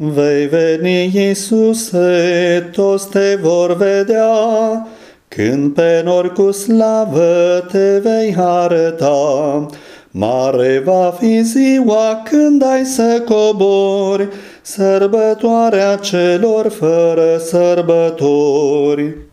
Vei veni, Iisuse, toți te vor vedea, când pe nor cu slavă te vei arăta. Mare va fi ziua când ai să cobori, sărbătoarea celor fără sărbători.